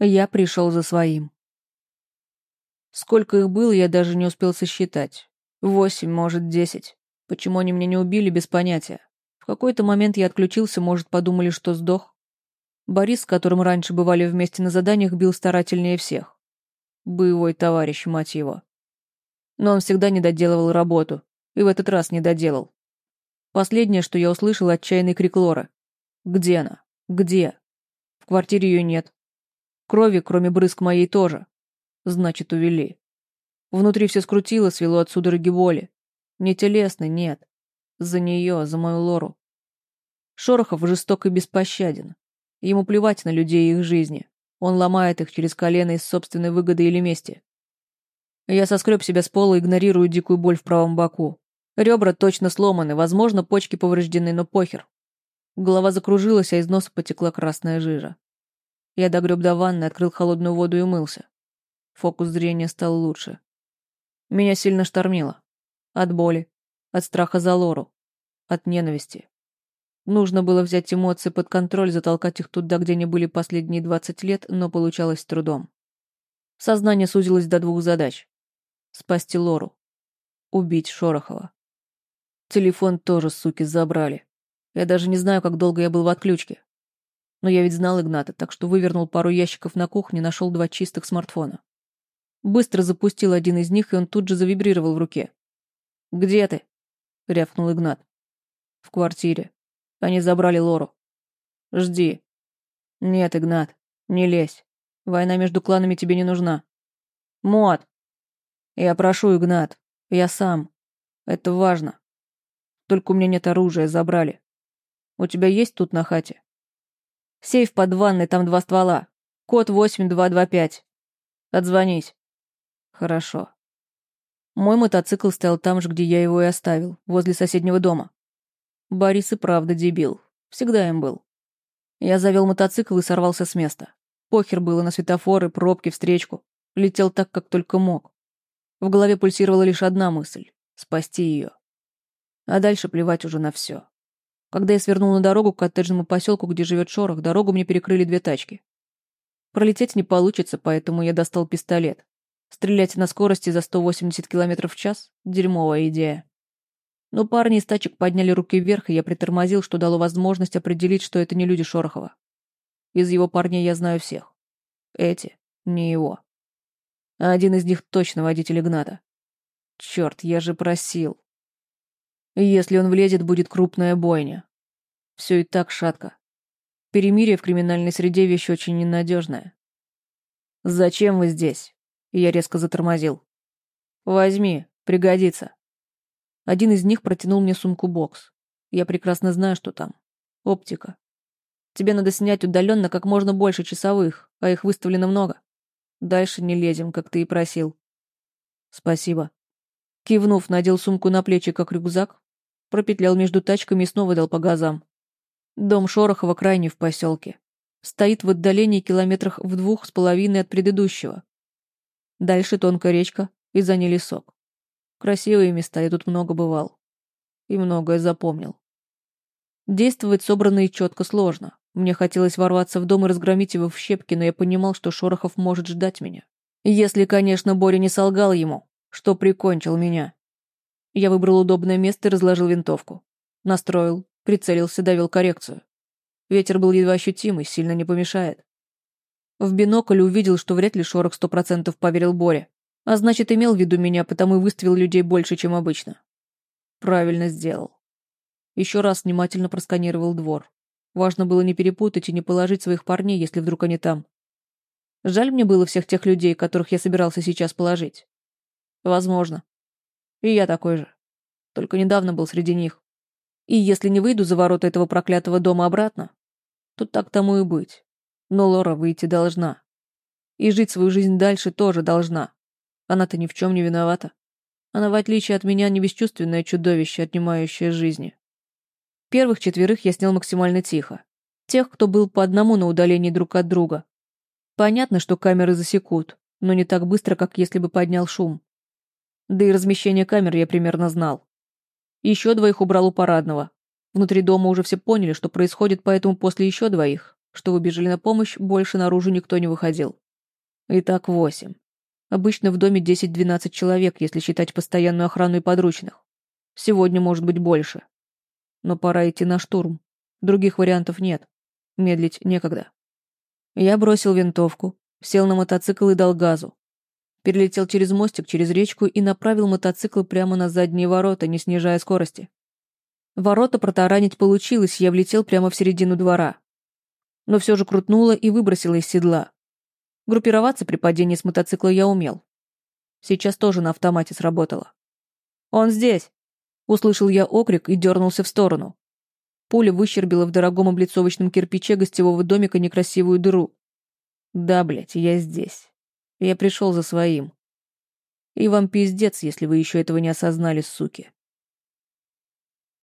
Я пришел за своим. Сколько их было, я даже не успел сосчитать. Восемь, может, десять. Почему они меня не убили, без понятия. В какой-то момент я отключился, может, подумали, что сдох. Борис, с которым раньше бывали вместе на заданиях, бил старательнее всех. Боевой товарищ, мать его. Но он всегда не доделывал работу. И в этот раз не доделал. Последнее, что я услышал, отчаянный крик Лоры. «Где она? Где?» В квартире ее нет. Крови, кроме брызг моей, тоже. Значит, увели. Внутри все скрутило, свело от судороги боли. Не телесный, нет. За нее, за мою Лору. Шорохов жесток и беспощаден. Ему плевать на людей и их жизни. Он ломает их через колено из собственной выгоды или мести. Я соскреб себя с пола, игнорирую дикую боль в правом боку. Ребра точно сломаны, возможно, почки повреждены, но похер. Голова закружилась, а из носа потекла красная жижа. Я догреб до ванны, открыл холодную воду и умылся. Фокус зрения стал лучше. Меня сильно штормило. От боли, от страха за Лору, от ненависти. Нужно было взять эмоции под контроль, затолкать их туда, где они были последние двадцать лет, но получалось с трудом. Сознание сузилось до двух задач спасти Лору, убить Шорохова. Телефон тоже, суки, забрали. Я даже не знаю, как долго я был в отключке. Но я ведь знал Игната, так что вывернул пару ящиков на кухне, нашел два чистых смартфона. Быстро запустил один из них, и он тут же завибрировал в руке. «Где ты?» — рявкнул Игнат. «В квартире. Они забрали Лору. Жди». «Нет, Игнат, не лезь. Война между кланами тебе не нужна». «Мот!» Я прошу, Игнат. Я сам. Это важно. Только у меня нет оружия, забрали. У тебя есть тут на хате? Сейф под ванной, там два ствола. Код 8225. Отзвонись. Хорошо. Мой мотоцикл стоял там же, где я его и оставил, возле соседнего дома. Борис и правда дебил. Всегда им был. Я завел мотоцикл и сорвался с места. Похер было на светофоры, пробки, встречку. Летел так, как только мог. В голове пульсировала лишь одна мысль — спасти ее. А дальше плевать уже на все. Когда я свернул на дорогу к коттеджному поселку, где живет Шорох, дорогу мне перекрыли две тачки. Пролететь не получится, поэтому я достал пистолет. Стрелять на скорости за 180 км в час — дерьмовая идея. Но парни из тачек подняли руки вверх, и я притормозил, что дало возможность определить, что это не люди Шорохова. Из его парней я знаю всех. Эти — не его а один из них точно водитель Игната. Черт, я же просил. Если он влезет, будет крупная бойня. Все и так шатко. Перемирие в криминальной среде вещь очень ненадежная. «Зачем вы здесь?» Я резко затормозил. «Возьми, пригодится». Один из них протянул мне сумку-бокс. Я прекрасно знаю, что там. Оптика. Тебе надо снять удаленно как можно больше часовых, а их выставлено много. Дальше не лезем, как ты и просил. Спасибо. Кивнув, надел сумку на плечи, как рюкзак, пропетлял между тачками и снова дал по газам. Дом Шорохова крайний в поселке. Стоит в отдалении километрах в двух с половиной от предыдущего. Дальше тонкая речка и за ней лесок. Красивые места, я тут много бывал. И многое запомнил. Действовать собранно и четко сложно. Мне хотелось ворваться в дом и разгромить его в щепки, но я понимал, что Шорохов может ждать меня. Если, конечно, Боря не солгал ему, что прикончил меня. Я выбрал удобное место и разложил винтовку. Настроил, прицелился, довел коррекцию. Ветер был едва ощутимый, сильно не помешает. В бинокль увидел, что вряд ли Шорох сто процентов поверил Боре. А значит, имел в виду меня, потому и выставил людей больше, чем обычно. Правильно сделал. Еще раз внимательно просканировал двор. Важно было не перепутать и не положить своих парней, если вдруг они там. Жаль мне было всех тех людей, которых я собирался сейчас положить. Возможно. И я такой же. Только недавно был среди них. И если не выйду за ворота этого проклятого дома обратно, то так тому и быть. Но Лора выйти должна. И жить свою жизнь дальше тоже должна. Она-то ни в чем не виновата. Она, в отличие от меня, не бесчувственное чудовище, отнимающее жизни. Первых четверых я снял максимально тихо. Тех, кто был по одному на удалении друг от друга. Понятно, что камеры засекут, но не так быстро, как если бы поднял шум. Да и размещение камер я примерно знал. Еще двоих убрал у парадного. Внутри дома уже все поняли, что происходит, поэтому после еще двоих что выбежали на помощь, больше наружу никто не выходил. Итак, восемь. Обычно в доме 10-12 человек, если считать постоянную охрану и подручных. Сегодня может быть больше. Но пора идти на штурм. Других вариантов нет. Медлить некогда. Я бросил винтовку, сел на мотоцикл и дал газу. Перелетел через мостик, через речку и направил мотоцикл прямо на задние ворота, не снижая скорости. Ворота протаранить получилось, я влетел прямо в середину двора. Но все же крутнуло и выбросило из седла. Группироваться при падении с мотоцикла я умел. Сейчас тоже на автомате сработало. «Он здесь!» Услышал я окрик и дернулся в сторону. Пуля выщербила в дорогом облицовочном кирпиче гостевого домика некрасивую дыру. Да, блядь, я здесь. Я пришел за своим. И вам пиздец, если вы еще этого не осознали, суки.